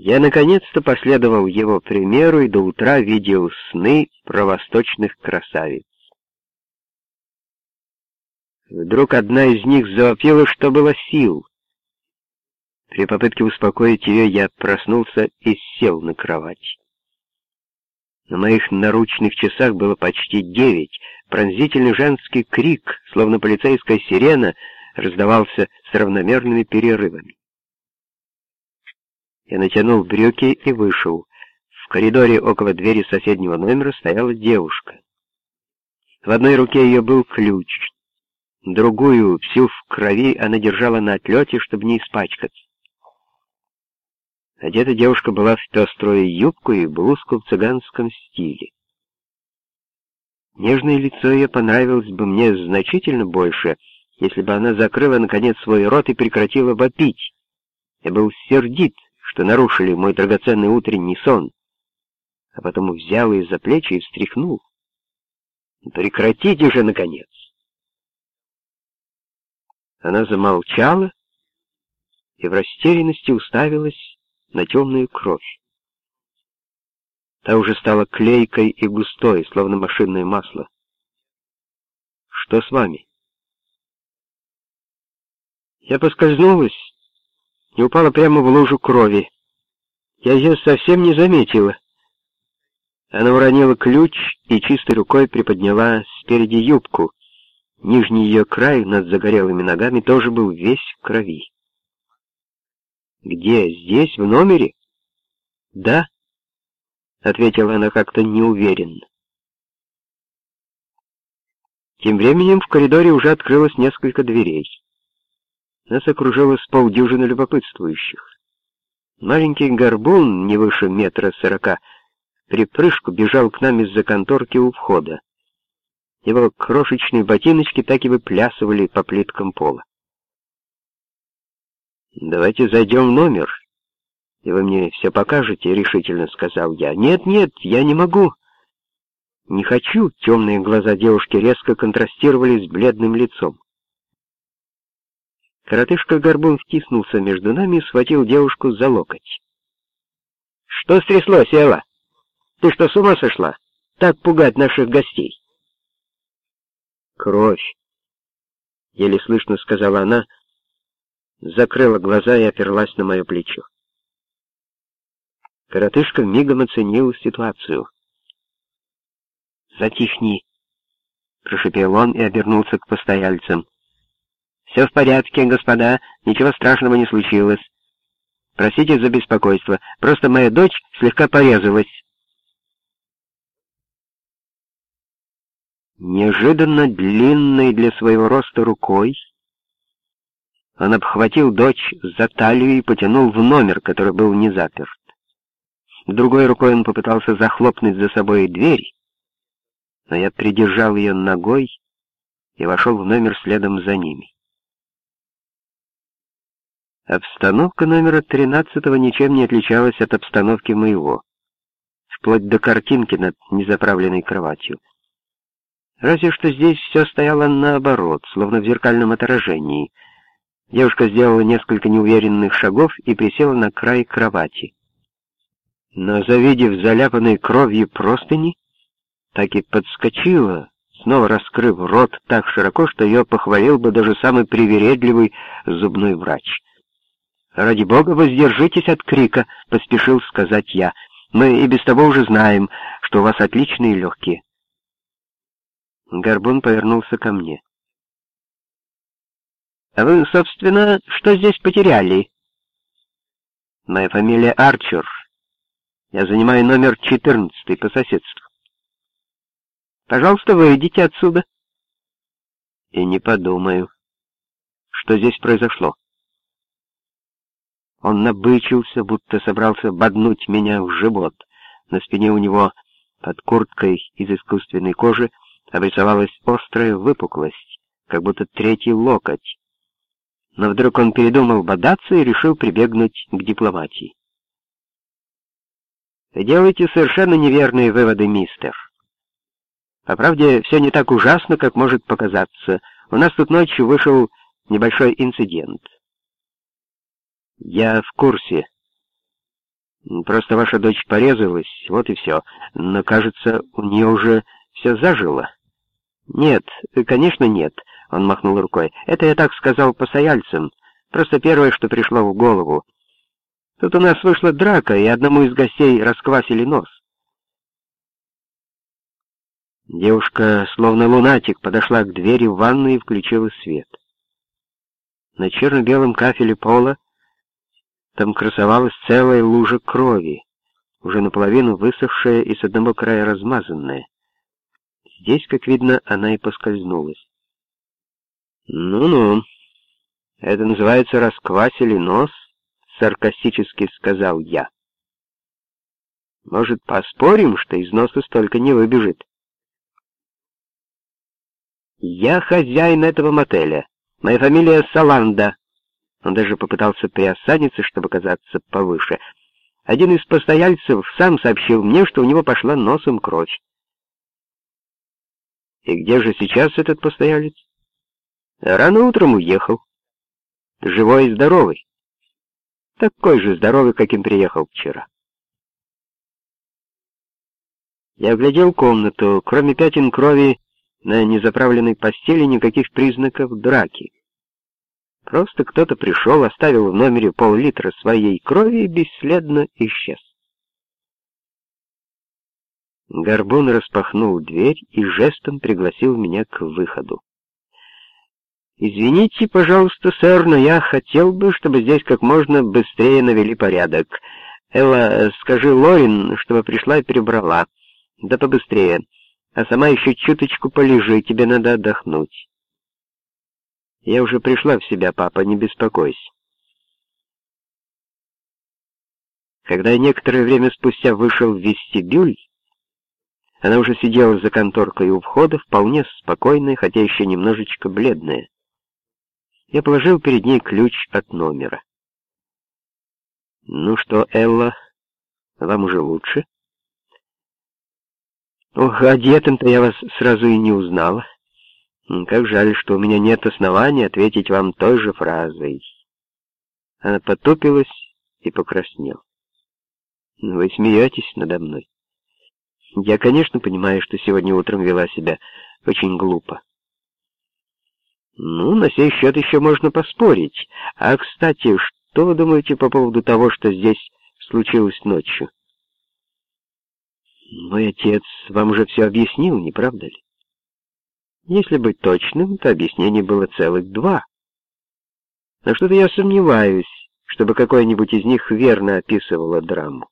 Я наконец-то последовал его примеру и до утра видел сны про восточных красавиц. Вдруг одна из них завопила, что было сил. При попытке успокоить ее я проснулся и сел на кровать. На моих наручных часах было почти девять. Пронзительный женский крик, словно полицейская сирена, раздавался с равномерными перерывами. Я натянул брюки и вышел. В коридоре около двери соседнего номера стояла девушка. В одной руке ее был ключ. Другую, всю в крови, она держала на отлете, чтобы не испачкаться. Одета девушка была в пеструю юбку и блузку в цыганском стиле. Нежное лицо ее понравилось бы мне значительно больше, если бы она закрыла, наконец, свой рот и прекратила вопить. Я был сердит, что нарушили мой драгоценный утренний сон, а потом взял ее за плечи и встряхнул. «Прекратите же, наконец!» Она замолчала и в растерянности уставилась на темную кровь. Та уже стала клейкой и густой, словно машинное масло. «Что с вами?» Я поскользнулась и упала прямо в лужу крови. Я ее совсем не заметила. Она уронила ключ и чистой рукой приподняла спереди юбку. Нижний ее край над загорелыми ногами тоже был весь в крови. «Где? Здесь, в номере?» «Да», — ответила она как-то неуверенно. Тем временем в коридоре уже открылось несколько дверей. Нас окружило с полдюжины любопытствующих. Маленький горбун, не выше метра сорока, припрыжку бежал к нам из-за конторки у входа. Его крошечные ботиночки так и выплясывали по плиткам пола. «Давайте зайдем в номер, и вы мне все покажете», — решительно сказал я. «Нет, нет, я не могу». «Не хочу», — темные глаза девушки резко контрастировали с бледным лицом. Коротышка-горбун втиснулся между нами и схватил девушку за локоть. «Что стряслось, Эва? Ты что, с ума сошла? Так пугать наших гостей!» «Кровь!» — еле слышно сказала она, — закрыла глаза и оперлась на мое плечо. Коротышка мигом оценил ситуацию. «Затихни!» — прошипел он и обернулся к постояльцам. «Все в порядке, господа, ничего страшного не случилось. Простите за беспокойство, просто моя дочь слегка порезалась». Неожиданно длинной для своего роста рукой он обхватил дочь за талию и потянул в номер, который был не заперт. Другой рукой он попытался захлопнуть за собой дверь, но я придержал ее ногой и вошел в номер следом за ними. Обстановка номера тринадцатого ничем не отличалась от обстановки моего, вплоть до картинки над незаправленной кроватью. Разве что здесь все стояло наоборот, словно в зеркальном отражении — Девушка сделала несколько неуверенных шагов и присела на край кровати. Но, завидев заляпанной кровью простыни, так и подскочила, снова раскрыв рот так широко, что ее похвалил бы даже самый привередливый зубной врач. «Ради бога, воздержитесь от крика», — поспешил сказать я. «Мы и без того уже знаем, что у вас отличные легкие». Горбун повернулся ко мне. А вы, собственно, что здесь потеряли? Моя фамилия Арчер. Я занимаю номер 14 по соседству. Пожалуйста, выйдите отсюда. И не подумаю, что здесь произошло. Он набычился, будто собрался боднуть меня в живот. На спине у него под курткой из искусственной кожи обрисовалась острая выпуклость, как будто третий локоть но вдруг он передумал бодаться и решил прибегнуть к дипломатии. Вы делаете совершенно неверные выводы, мистер. По правде, все не так ужасно, как может показаться. У нас тут ночью вышел небольшой инцидент. Я в курсе. Просто ваша дочь порезалась, вот и все. Но, кажется, у нее уже все зажило. Нет, конечно, нет, он махнул рукой. Это я так сказал постояльцам. Просто первое, что пришло в голову. Тут у нас вышла драка, и одному из гостей расквасили нос. Девушка, словно лунатик, подошла к двери в ванную и включила свет. На черно-белом кафеле пола там красовалась целая лужа крови, уже наполовину высохшая и с одного края размазанная. Здесь, как видно, она и поскользнулась. «Ну-ну, это называется расквасили нос», — саркастически сказал я. «Может, поспорим, что из носа столько не выбежит?» «Я хозяин этого мотеля. Моя фамилия Саланда». Он даже попытался приосаниться, чтобы казаться повыше. Один из постояльцев сам сообщил мне, что у него пошла носом кровь. «И где же сейчас этот постоялец?» «Рано утром уехал. Живой и здоровый. Такой же здоровый, каким приехал вчера». Я оглядел комнату. Кроме пятен крови, на незаправленной постели никаких признаков драки. Просто кто-то пришел, оставил в номере пол-литра своей крови и бесследно исчез. Горбун распахнул дверь и жестом пригласил меня к выходу. «Извините, пожалуйста, сэр, но я хотел бы, чтобы здесь как можно быстрее навели порядок. Элла, скажи Лорин, чтобы пришла и перебрала. Да побыстрее а сама еще чуточку полежи, тебе надо отдохнуть. Я уже пришла в себя, папа, не беспокойся. Когда я некоторое время спустя вышел в вестибюль, она уже сидела за конторкой у входа, вполне спокойная, хотя еще немножечко бледная. Я положил перед ней ключ от номера. «Ну что, Элла, вам уже лучше?» Ох, одетым-то я вас сразу и не узнала. Как жаль, что у меня нет основания ответить вам той же фразой. Она потупилась и покраснела. Вы смеетесь надо мной. Я, конечно, понимаю, что сегодня утром вела себя очень глупо. Ну, на сей счет еще можно поспорить. А, кстати, что вы думаете по поводу того, что здесь случилось ночью? Мой отец вам уже все объяснил, не правда ли? Если быть точным, то объяснений было целых два. Но что-то я сомневаюсь, чтобы какое-нибудь из них верно описывало драму.